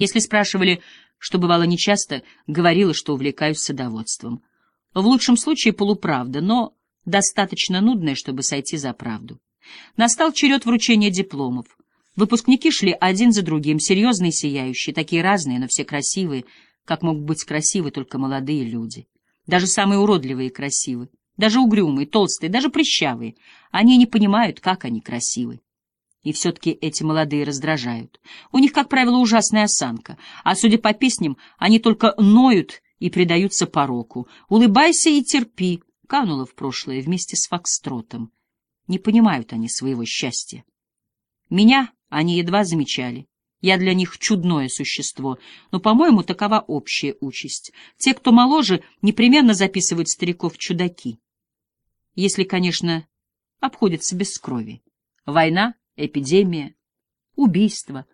Если спрашивали, что бывало нечасто, говорила, что увлекаюсь садоводством. В лучшем случае полуправда, но достаточно нудная, чтобы сойти за правду. Настал черед вручения дипломов. Выпускники шли один за другим, серьезные и сияющие, такие разные, но все красивые, как могут быть красивы только молодые люди. Даже самые уродливые красивы, даже угрюмые, толстые, даже прыщавые. Они не понимают, как они красивы. И все-таки эти молодые раздражают. У них, как правило, ужасная осанка, а, судя по песням, они только ноют и предаются пороку. «Улыбайся и терпи», канула в прошлое вместе с Фокстротом. Не понимают они своего счастья. Меня они едва замечали. Я для них чудное существо, но, по-моему, такова общая участь. Те, кто моложе, непременно записывают стариков чудаки. Если, конечно, обходятся без крови. Война, эпидемия, убийство,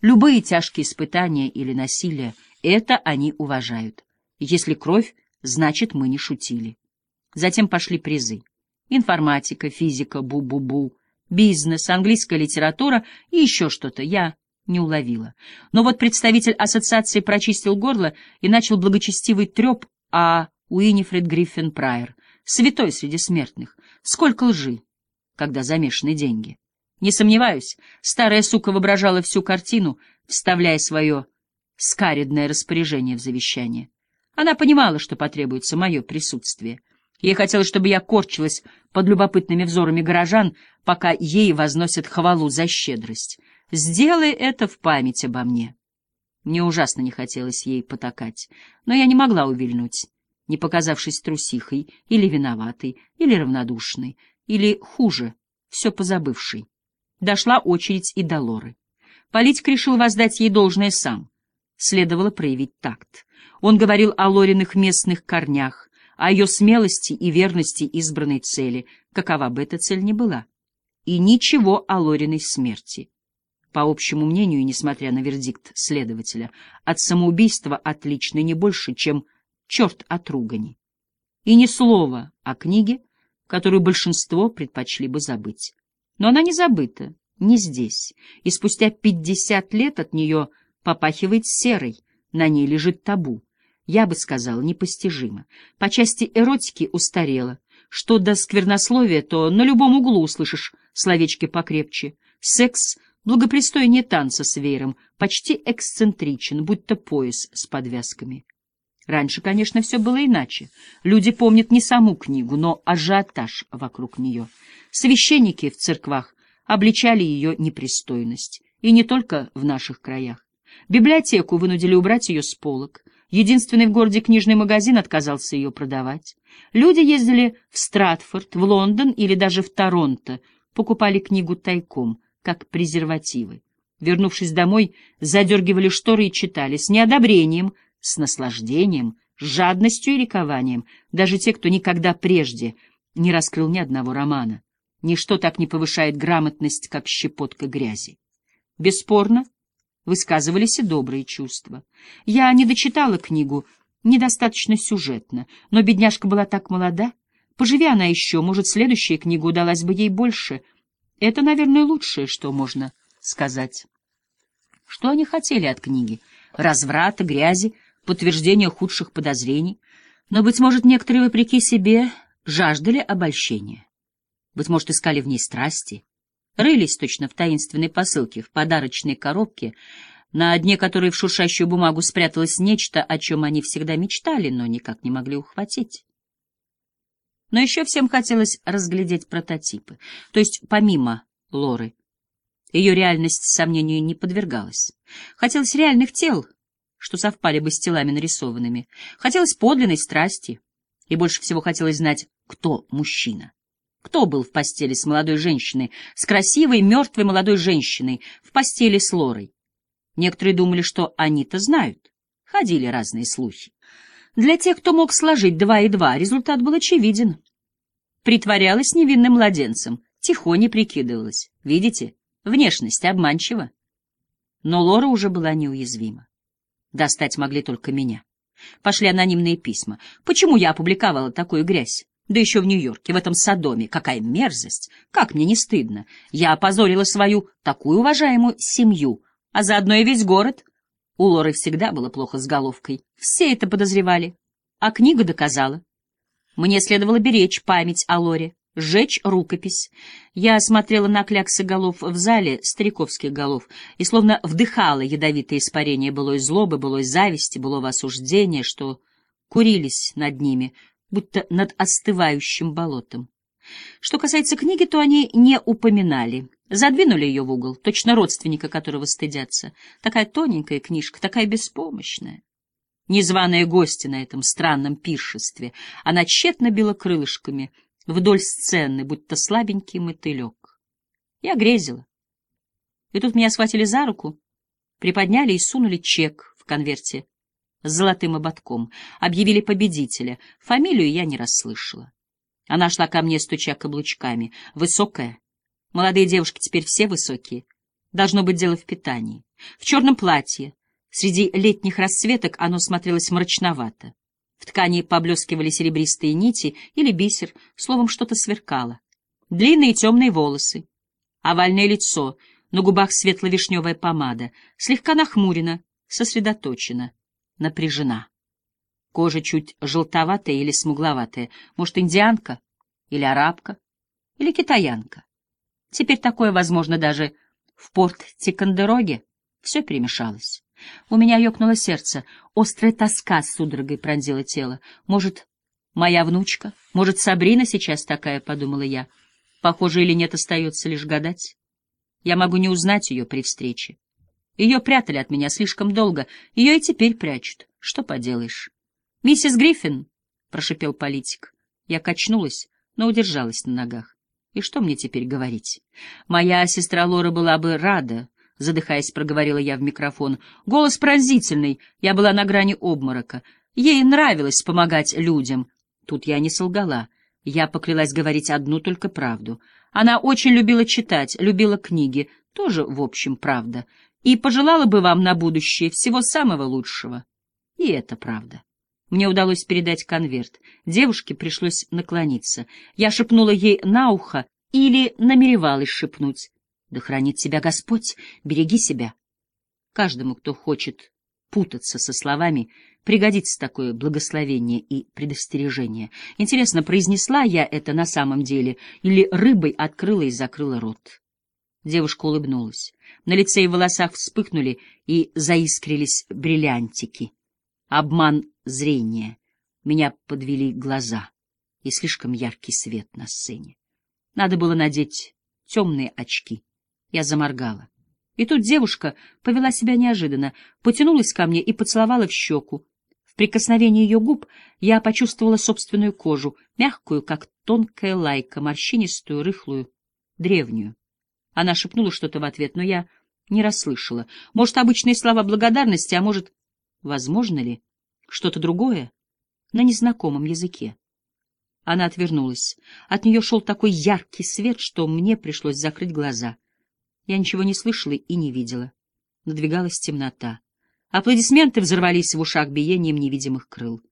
любые тяжкие испытания или насилие — это они уважают. Если кровь, значит, мы не шутили. Затем пошли призы. Информатика, физика, бу-бу-бу, бизнес, английская литература и еще что-то. Я не уловила. Но вот представитель ассоциации прочистил горло и начал благочестивый треп о Уинифред Гриффин Прайер, святой среди смертных. Сколько лжи, когда замешаны деньги. Не сомневаюсь, старая сука воображала всю картину, вставляя свое скаридное распоряжение в завещание. Она понимала, что потребуется мое присутствие — Ей хотелось, чтобы я корчилась под любопытными взорами горожан, пока ей возносят хвалу за щедрость. Сделай это в память обо мне. Мне ужасно не хотелось ей потакать, но я не могла увильнуть, не показавшись трусихой или виноватой, или равнодушной, или, хуже, все позабывшей. Дошла очередь и до Лоры. Политик решил воздать ей должное сам. Следовало проявить такт. Он говорил о Лориных местных корнях, о ее смелости и верности избранной цели, какова бы эта цель ни была, и ничего о Лориной смерти. По общему мнению, и несмотря на вердикт следователя, от самоубийства отлично не больше, чем черт от ругани. И ни слова о книге, которую большинство предпочли бы забыть. Но она не забыта, не здесь, и спустя пятьдесят лет от нее попахивает серой, на ней лежит табу я бы сказала, непостижимо. По части эротики устарела. Что до сквернословия, то на любом углу услышишь словечки покрепче. Секс благопристойнее танца с веером, почти эксцентричен, будто пояс с подвязками. Раньше, конечно, все было иначе. Люди помнят не саму книгу, но ажиотаж вокруг нее. Священники в церквах обличали ее непристойность. И не только в наших краях. Библиотеку вынудили убрать ее с полок. Единственный в городе книжный магазин отказался ее продавать. Люди ездили в Стратфорд, в Лондон или даже в Торонто, покупали книгу тайком, как презервативы. Вернувшись домой, задергивали шторы и читали с неодобрением, с наслаждением, с жадностью и ликованием, даже те, кто никогда прежде не раскрыл ни одного романа. Ничто так не повышает грамотность, как щепотка грязи. Бесспорно, высказывались и добрые чувства. Я не дочитала книгу, недостаточно сюжетно, но бедняжка была так молода. Поживи она еще, может, следующая книга удалась бы ей больше. Это, наверное, лучшее, что можно сказать. Что они хотели от книги? Разврата, грязи, подтверждения худших подозрений. Но, быть может, некоторые, вопреки себе, жаждали обольщения. Быть может, искали в ней страсти, рылись точно в таинственной посылке, в подарочной коробке, на дне которой в шуршащую бумагу спряталось нечто, о чем они всегда мечтали, но никак не могли ухватить. Но еще всем хотелось разглядеть прототипы, то есть помимо Лоры. Ее реальность сомнению не подвергалась. Хотелось реальных тел, что совпали бы с телами нарисованными. Хотелось подлинной страсти. И больше всего хотелось знать, кто мужчина. Кто был в постели с молодой женщиной, с красивой, мертвой молодой женщиной, в постели с Лорой? Некоторые думали, что они-то знают. Ходили разные слухи. Для тех, кто мог сложить два и два, результат был очевиден. Притворялась невинным младенцем, тихоне прикидывалась. Видите, внешность обманчива. Но Лора уже была неуязвима. Достать могли только меня. Пошли анонимные письма. Почему я опубликовала такую грязь? Да еще в Нью-Йорке, в этом Содоме. Какая мерзость! Как мне не стыдно! Я опозорила свою, такую уважаемую, семью, а заодно и весь город. У Лоры всегда было плохо с головкой. Все это подозревали. А книга доказала. Мне следовало беречь память о Лоре, сжечь рукопись. Я смотрела на кляксы голов в зале, стариковских голов, и словно вдыхала ядовитое испарение былой злобы, былой зависти, былого осуждения, что курились над ними, будто над остывающим болотом. Что касается книги, то они не упоминали. Задвинули ее в угол, точно родственника, которого стыдятся. Такая тоненькая книжка, такая беспомощная. Незваная гостья на этом странном пиршестве, она тщетно била крылышками вдоль сцены, будто слабенький мотылек. Я грезила. И тут меня схватили за руку, приподняли и сунули чек в конверте с золотым ободком, объявили победителя. Фамилию я не расслышала. Она шла ко мне, стуча каблучками. Высокая. Молодые девушки теперь все высокие. Должно быть дело в питании. В черном платье. Среди летних рассветок оно смотрелось мрачновато. В ткани поблескивали серебристые нити или бисер, словом, что-то сверкало. Длинные темные волосы. Овальное лицо, на губах светло-вишневая помада, слегка нахмурена, сосредоточена, напряжена. Кожа чуть желтоватая или смугловатая. Может, индианка? Или арабка? Или китаянка? Теперь такое возможно даже в порт Тикандероге. Все перемешалось. У меня ёкнуло сердце. Острая тоска с судорогой пронзила тело. Может, моя внучка? Может, Сабрина сейчас такая, — подумала я. Похоже или нет, остается лишь гадать. Я могу не узнать ее при встрече. Ее прятали от меня слишком долго, ее и теперь прячут. Что поделаешь? «Миссис Гриффин!» — прошипел политик. Я качнулась, но удержалась на ногах. И что мне теперь говорить? Моя сестра Лора была бы рада, — задыхаясь, проговорила я в микрофон. Голос пронзительный, я была на грани обморока. Ей нравилось помогать людям. Тут я не солгала. Я поклялась говорить одну только правду. Она очень любила читать, любила книги, тоже, в общем, правда, и пожелала бы вам на будущее всего самого лучшего. И это правда. Мне удалось передать конверт. Девушке пришлось наклониться. Я шепнула ей на ухо или намеревалась шепнуть. «Да хранит тебя Господь, береги себя». Каждому, кто хочет путаться со словами, пригодится такое благословение и предостережение. Интересно, произнесла я это на самом деле или рыбой открыла и закрыла рот? Девушка улыбнулась. На лице и волосах вспыхнули и заискрились бриллиантики. Обман зрения. Меня подвели глаза и слишком яркий свет на сцене. Надо было надеть темные очки. Я заморгала. И тут девушка повела себя неожиданно, потянулась ко мне и поцеловала в щеку. В прикосновении ее губ я почувствовала собственную кожу, мягкую, как тонкая лайка, морщинистую, рыхлую, древнюю. Она шепнула что-то в ответ, но я не расслышала. Может, обычные слова благодарности, а может, Возможно ли что-то другое на незнакомом языке? Она отвернулась. От нее шел такой яркий свет, что мне пришлось закрыть глаза. Я ничего не слышала и не видела. Надвигалась темнота. Аплодисменты взорвались в ушах биением невидимых крыл.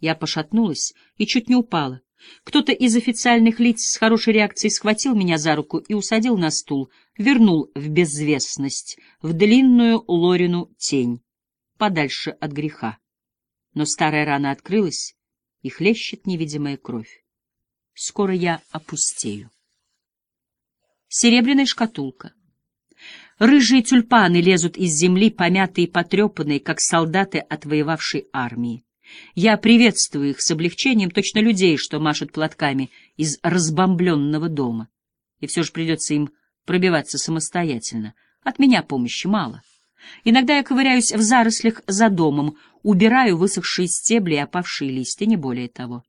Я пошатнулась и чуть не упала. Кто-то из официальных лиц с хорошей реакцией схватил меня за руку и усадил на стул, вернул в безвестность, в длинную Лорину тень подальше от греха. Но старая рана открылась, и хлещет невидимая кровь. Скоро я опустею. Серебряная шкатулка. Рыжие тюльпаны лезут из земли, помятые и потрепанные, как солдаты отвоевавшей армии. Я приветствую их с облегчением, точно людей, что машут платками из разбомбленного дома. И все же придется им пробиваться самостоятельно. От меня помощи мало. Иногда я ковыряюсь в зарослях за домом, убираю высохшие стебли и опавшие листья, не более того.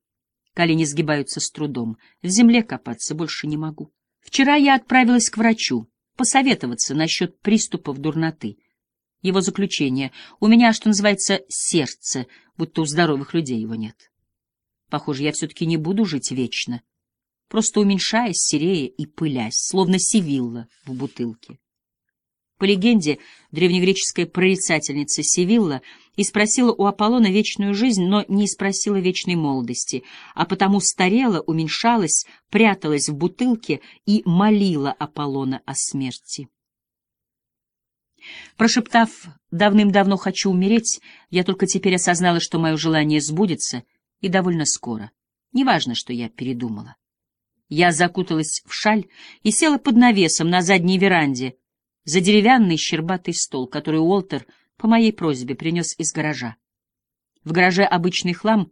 Колени сгибаются с трудом. В земле копаться больше не могу. Вчера я отправилась к врачу, посоветоваться насчет приступов дурноты. Его заключение. У меня, что называется, сердце, будто у здоровых людей его нет. Похоже, я все-таки не буду жить вечно, просто уменьшаясь, серея и пылясь, словно сивилла в бутылке. По легенде, древнегреческая прорицательница Севилла и спросила у Аполлона вечную жизнь, но не спросила вечной молодости, а потому старела, уменьшалась, пряталась в бутылке и молила Аполлона о смерти. Прошептав «давным-давно хочу умереть», я только теперь осознала, что мое желание сбудется, и довольно скоро. Неважно, что я передумала. Я закуталась в шаль и села под навесом на задней веранде за деревянный щербатый стол, который Уолтер по моей просьбе принес из гаража. В гараже обычный хлам,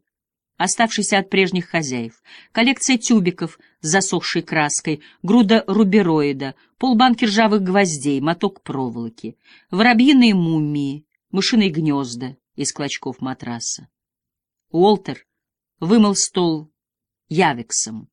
оставшийся от прежних хозяев, коллекция тюбиков с засохшей краской, груда рубероида, полбанки ржавых гвоздей, моток проволоки, воробьиные мумии, мышиные гнезда из клочков матраса. Уолтер вымыл стол явексом,